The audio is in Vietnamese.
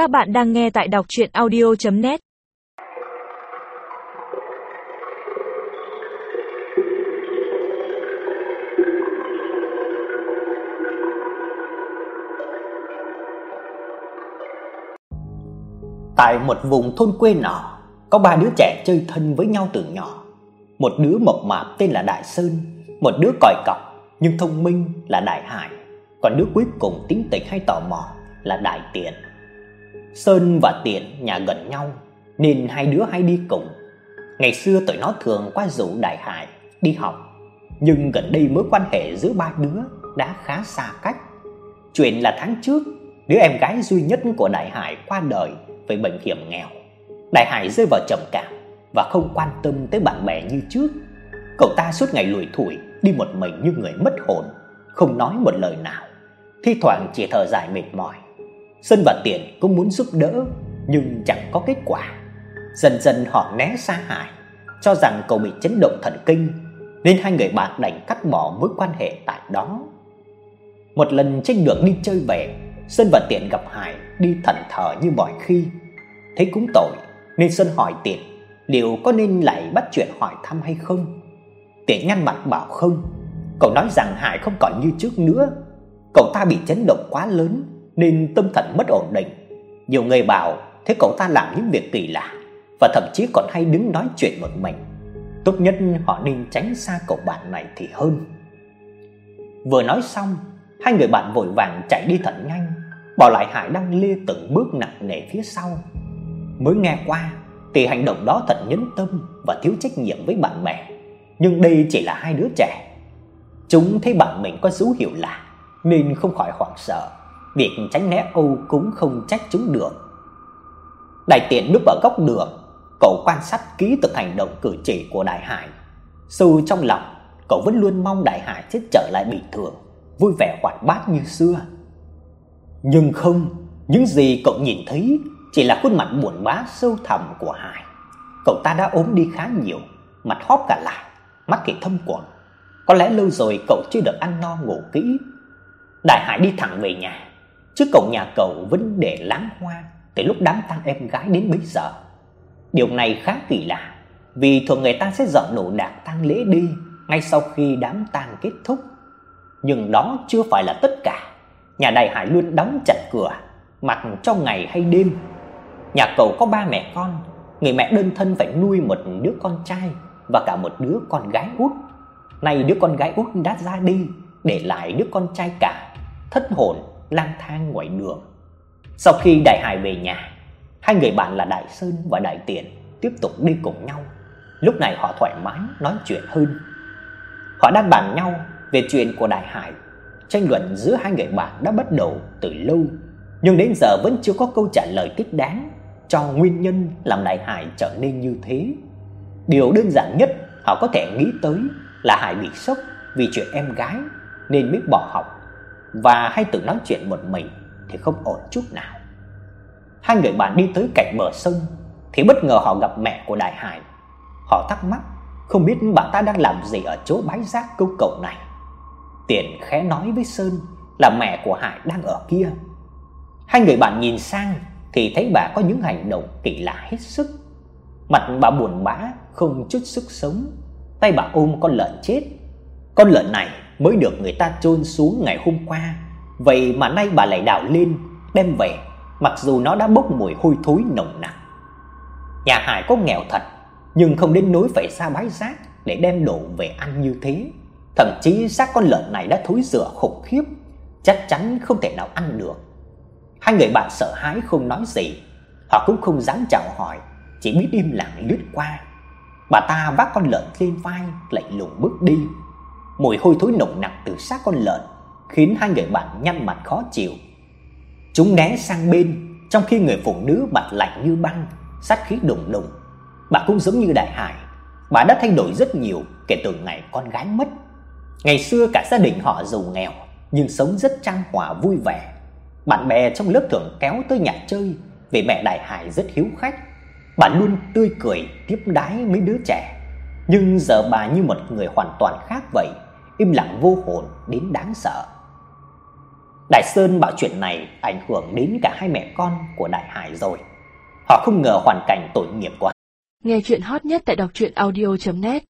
Các bạn đang nghe tại đọc chuyện audio.net Tại một vùng thôn quê nọ, có ba đứa trẻ chơi thân với nhau từ nhỏ. Một đứa mập mạp tên là Đại Sơn, một đứa còi cọc nhưng thông minh là Đại Hải, còn đứa cuối cùng tính tình hay tò mò là Đại Tiện. Sơn và Tiện nhà gần nhau nên hai đứa hay đi cùng. Ngày xưa tụi nó thường qua rủ Đại Hải đi học, nhưng gần đây mối quan hệ giữa ba đứa đã khá xa cách. Chuyện là tháng trước, đứa em gái duy nhất của Đại Hải qua đời vì bệnh hiểm nghèo. Đại Hải rơi vào trầm cảm và không quan tâm tới bạn bè như trước. Cậu ta suốt ngày lủi thủi đi một mình như người mất hồn, không nói một lời nào. Thi thoảng chỉ thở dài mệt mỏi. Sơn và Tiền cũng muốn giúp đỡ nhưng chẳng có kết quả. Dần dần họ né xa Hải, cho rằng cậu bị chấn động thần kinh nên hai người bạn đành cắt bỏ mối quan hệ tại đó. Một lần trên đường đi chơi về, Sơn và Tiện gặp Hải đi thẫn thờ như mọi khi. Thấy cũng tội nên Sơn hỏi Tiện liệu có nên lại bắt chuyện hỏi thăm hay không. Tiện nhăn mặt bảo không. Cậu nói rằng Hải không còn như trước nữa. Cậu ta bị chấn động quá lớn nên tâm thần mất ổn định. Nhiều người bảo thế cậu ta làm những việc kỳ lạ và thậm chí còn hay đứng nói chuyện một mình. Tốt nhất họ nên tránh xa cậu bạn này thì hơn. Vừa nói xong, hai người bạn vội vàng chạy đi thật nhanh, bỏ lại Hải đang lê từng bước nặng nề phía sau. Mới nghe qua thì hành động đó thật nhẫn tâm và thiếu trách nhiệm với bạn bè, nhưng đây chỉ là hai đứa trẻ. Chúng thấy bạn mình có dấu hiệu lạ nên không khỏi hoảng sợ, việc tránh né Âu cũng không trách chúng được. Đại tiện núp ở góc đường, cậu quan sát kỹ từng hành động cử chỉ của Đại Hải. Sâu trong lòng, cậu vẫn luôn mong Đại Hải sẽ trở lại bình thường, vui vẻ hoạt bát như xưa. Nhưng không, những gì cậu nhìn thấy chỉ là khuôn mặt buồn bã sâu thẳm của Hải. Cậu ta đã ốm đi khá nhiều, mặt hóp cả lại, mắt thì thâm quầng. Có lẽ lâu rồi cậu chưa được ăn no ngủ kỹ. Đại Hải đi thẳng về nhà chứ cổng nhà cậu vẫn để lãng hoa từ lúc đám tang em gái đến bây giờ. Điều này khá kỳ lạ, vì thường người ta sẽ dọn đồ đạc tang lễ đi ngay sau khi đám tang kết thúc. Nhưng đó chưa phải là tất cả. Nhà Đại Hải luôn đóng chặt cửa, mặc cho ngày hay đêm. Nhà cậu có ba mẹ con, người mẹ đơn thân phải nuôi một đứa con trai và cả một đứa con gái út. Nay đứa con gái út đã ra đi, để lại đứa con trai cả, thất hồn lang thang ngoài đường. Sau khi Đại Hải về nhà, hai người bạn là Đại Sơn và Đại Tiền tiếp tục đi cùng nhau. Lúc này họ thoải mái nói chuyện hơn. Họ đang bàn nhau về chuyện của Đại Hải. Tranh luận giữa hai người bạn đã bắt đầu từ lâu, nhưng đến giờ vẫn chưa có câu trả lời thích đáng cho nguyên nhân làm Đại Hải trở nên như thế. Điều đơn giản nhất họ có thể nghĩ tới là Hải bị sốc vì chuyện em gái nên mới bỏ học và hay tự nói chuyện một mình thì không ổn chút nào. Hai người bạn đi tới cạnh bờ sông thì bất ngờ họ gặp mẹ của Đại Hải. Họ thắc mắc không biết bà ta đang làm gì ở chỗ bãi rác câu cầu này. Tiền khẽ nói với Sơn là mẹ của Hải đang ở kia. Hai người bạn nhìn sang thì thấy bà có những hành động kỳ lạ hết sức. Mặt bà buồn bã, không chút sức sống, tay bà ôm con lợn chết. Con lợn này mới được người ta chôn xuống ngày hôm qua, vậy mà nay bà lại đào lên đem về, mặc dù nó đã bốc mùi hôi thối nồng nặc. Nhà Hải có nghèo thật, nhưng không đến nỗi phải xa bãi rác để đem đồ về ăn như thế. Thậm chí xác con lợn này đã thối rữa khủng khiếp, chắc chắn không thể nào ăn được. Hai người bạn sợ hãi không nói gì, họ cũng không dám chào hỏi, chỉ biết im lặng lướt qua. Bà ta vác con lợn lên vai, lạnh lùng bước đi. Mùi hôi thối nồng nặc từ xác con lợn khiến hai người bạn nhăn mặt khó chịu. Chúng né sang bên, trong khi người phụ nữ mặt lạnh như băng, sát khí đùng đùng. Bà cũng giống như Đại Hải, bà đã thay đổi rất nhiều kể từ ngày con gái mất. Ngày xưa cả gia đình họ giàu nghèo nhưng sống rất trang hòa vui vẻ. Bạn bè trong lớp thường kéo tới nhà chơi vì mẹ Đại Hải rất hiếu khách. Bà luôn tươi cười tiếp đái mấy đứa trẻ. Nhưng giờ bà như một người hoàn toàn khác vậy, im lặng vô hồn đến đáng sợ. Đại Sơn bảo chuyện này ảnh hưởng đến cả hai mẹ con của Đại Hải rồi. Họ không ngờ hoàn cảnh tội nghiệp của. Nghe chuyện hot nhất tại đọc truyện audio net